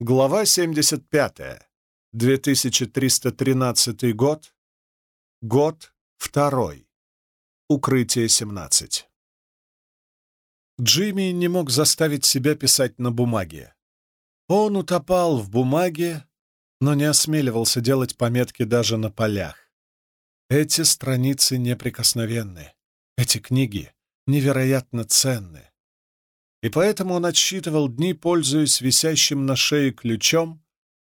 Глава 75. 2313 год. Год второй. Укрытие 17. Джимми не мог заставить себя писать на бумаге. Он утопал в бумаге, но не осмеливался делать пометки даже на полях. Эти страницы неприкосновенны. Эти книги невероятно ценны и поэтому он отсчитывал дни, пользуясь висящим на шее ключом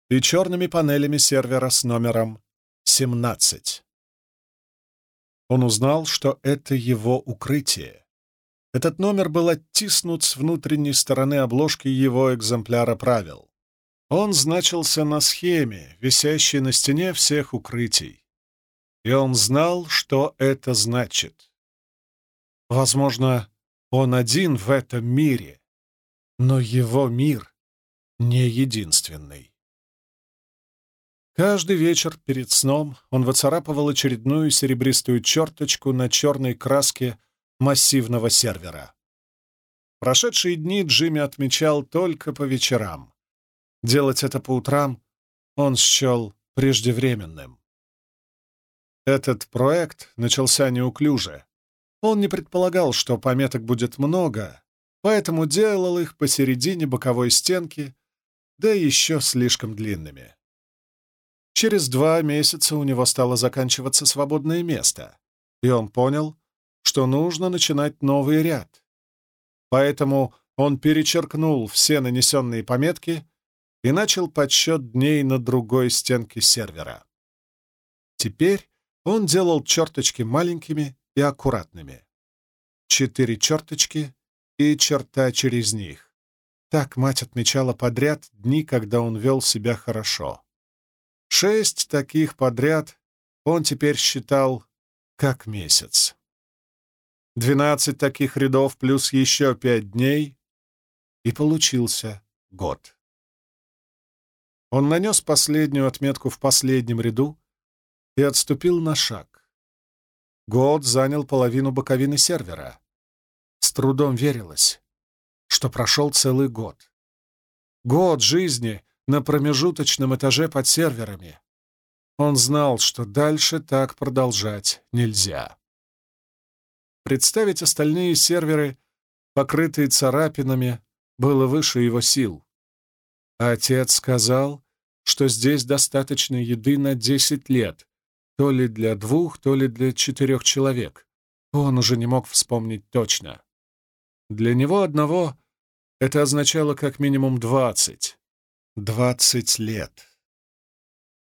и черными панелями сервера с номером 17. Он узнал, что это его укрытие. Этот номер был оттиснут с внутренней стороны обложки его экземпляра правил. Он значился на схеме, висящей на стене всех укрытий. И он знал, что это значит. Возможно, он один в этом мире, но его мир не единственный. Каждый вечер перед сном он выцарапывал очередную серебристую черточку на черной краске массивного сервера. Прошедшие дни Джимми отмечал только по вечерам. Делать это по утрам он счел преждевременным. Этот проект начался неуклюже, он не предполагал, что пометок будет много, поэтому делал их посередине боковой стенки, да еще слишком длинными. Через два месяца у него стало заканчиваться свободное место, и он понял, что нужно начинать новый ряд. Поэтому он перечеркнул все нанесенные пометки и начал подсчет дней на другой стенке сервера. Теперь он делал черточки маленькими и аккуратными. Четыре черточки и черта через них. Так мать отмечала подряд дни, когда он вел себя хорошо. Шесть таких подряд он теперь считал как месяц. Двенадцать таких рядов плюс еще пять дней, и получился год. Он нанес последнюю отметку в последнем ряду и отступил на шаг. Год занял половину боковины сервера. С трудом верилось, что прошел целый год. Год жизни на промежуточном этаже под серверами. Он знал, что дальше так продолжать нельзя. Представить остальные серверы, покрытые царапинами, было выше его сил. отец сказал, что здесь достаточно еды на 10 лет, то ли для двух, то ли для четырех человек. Он уже не мог вспомнить точно. Для него одного это означало как минимум двадцать. Двадцать лет.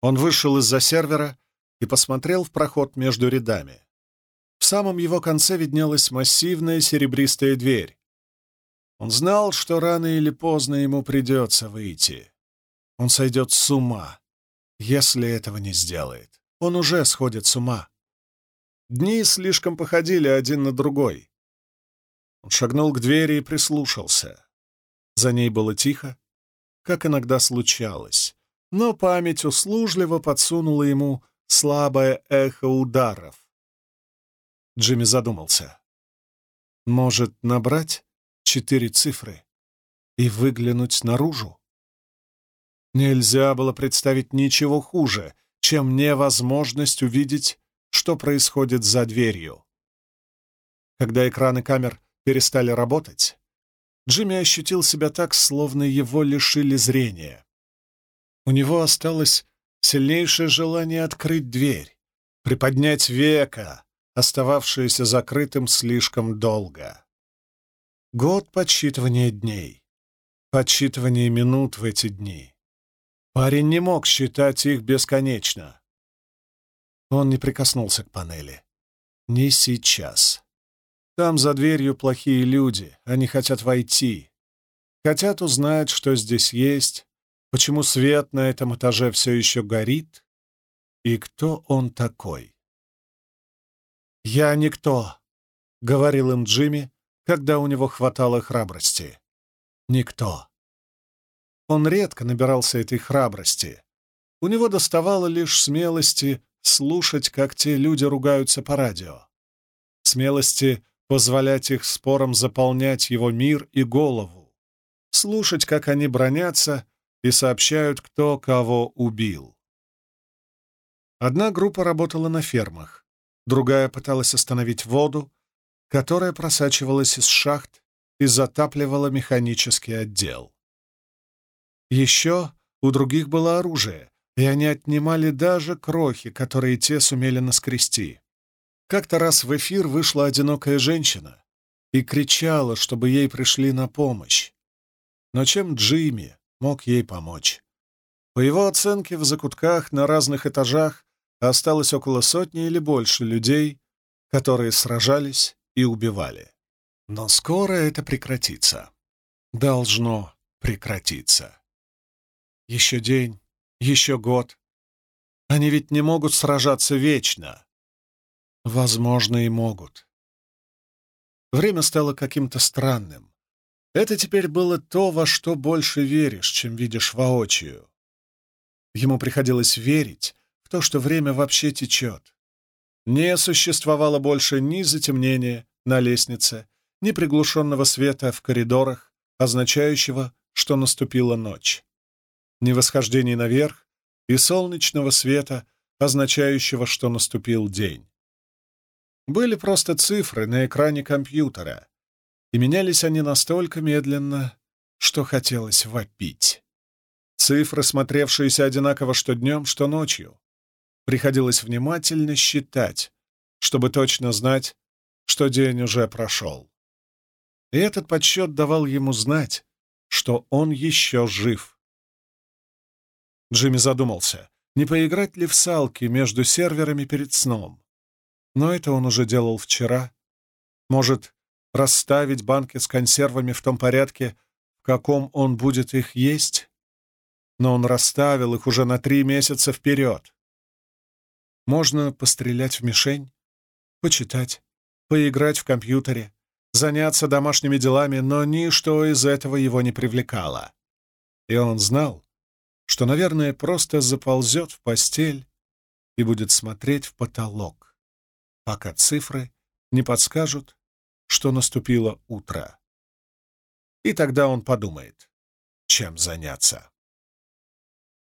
Он вышел из-за сервера и посмотрел в проход между рядами. В самом его конце виднелась массивная серебристая дверь. Он знал, что рано или поздно ему придется выйти. Он сойдет с ума, если этого не сделает. Он уже сходит с ума. Дни слишком походили один на другой. Он шагнул к двери и прислушался. За ней было тихо, как иногда случалось, но память услужливо подсунула ему слабое эхо ударов. Джимми задумался. Может, набрать четыре цифры и выглянуть наружу? Нельзя было представить ничего хуже — чем невозможность увидеть, что происходит за дверью. Когда экраны камер перестали работать, Джимми ощутил себя так, словно его лишили зрения. У него осталось сильнейшее желание открыть дверь, приподнять века, остававшееся закрытым слишком долго. Год подсчитывания дней, подсчитывания минут в эти дни. Парень не мог считать их бесконечно. Он не прикоснулся к панели. Не сейчас. Там за дверью плохие люди, они хотят войти. Хотят узнать, что здесь есть, почему свет на этом этаже все еще горит и кто он такой. «Я никто», — говорил им Джимми, когда у него хватало храбрости. «Никто. Он редко набирался этой храбрости. У него доставало лишь смелости слушать, как те люди ругаются по радио. Смелости позволять их спорам заполнять его мир и голову. Слушать, как они бронятся, и сообщают, кто кого убил. Одна группа работала на фермах, другая пыталась остановить воду, которая просачивалась из шахт и затапливала механический отдел. Еще у других было оружие, и они отнимали даже крохи, которые те сумели наскрести. Как-то раз в эфир вышла одинокая женщина и кричала, чтобы ей пришли на помощь. Но чем Джимми мог ей помочь? По его оценке, в закутках на разных этажах осталось около сотни или больше людей, которые сражались и убивали. Но скоро это прекратится. Должно прекратиться. Еще день, еще год. Они ведь не могут сражаться вечно. Возможно, и могут. Время стало каким-то странным. Это теперь было то, во что больше веришь, чем видишь воочию. Ему приходилось верить в то, что время вообще течет. Не существовало больше ни затемнения на лестнице, ни приглушенного света в коридорах, означающего, что наступила ночь ни восхождений наверх и солнечного света, означающего, что наступил день. Были просто цифры на экране компьютера, и менялись они настолько медленно, что хотелось вопить. Цифры, смотревшиеся одинаково что днем, что ночью. Приходилось внимательно считать, чтобы точно знать, что день уже прошел. И этот подсчет давал ему знать, что он еще жив. Джимми задумался, не поиграть ли в салки между серверами перед сном. Но это он уже делал вчера. Может, расставить банки с консервами в том порядке, в каком он будет их есть? Но он расставил их уже на три месяца вперед. Можно пострелять в мишень, почитать, поиграть в компьютере, заняться домашними делами, но ничто из этого его не привлекало. И он знал, что, наверное, просто заползет в постель и будет смотреть в потолок, пока цифры не подскажут, что наступило утро. И тогда он подумает, чем заняться.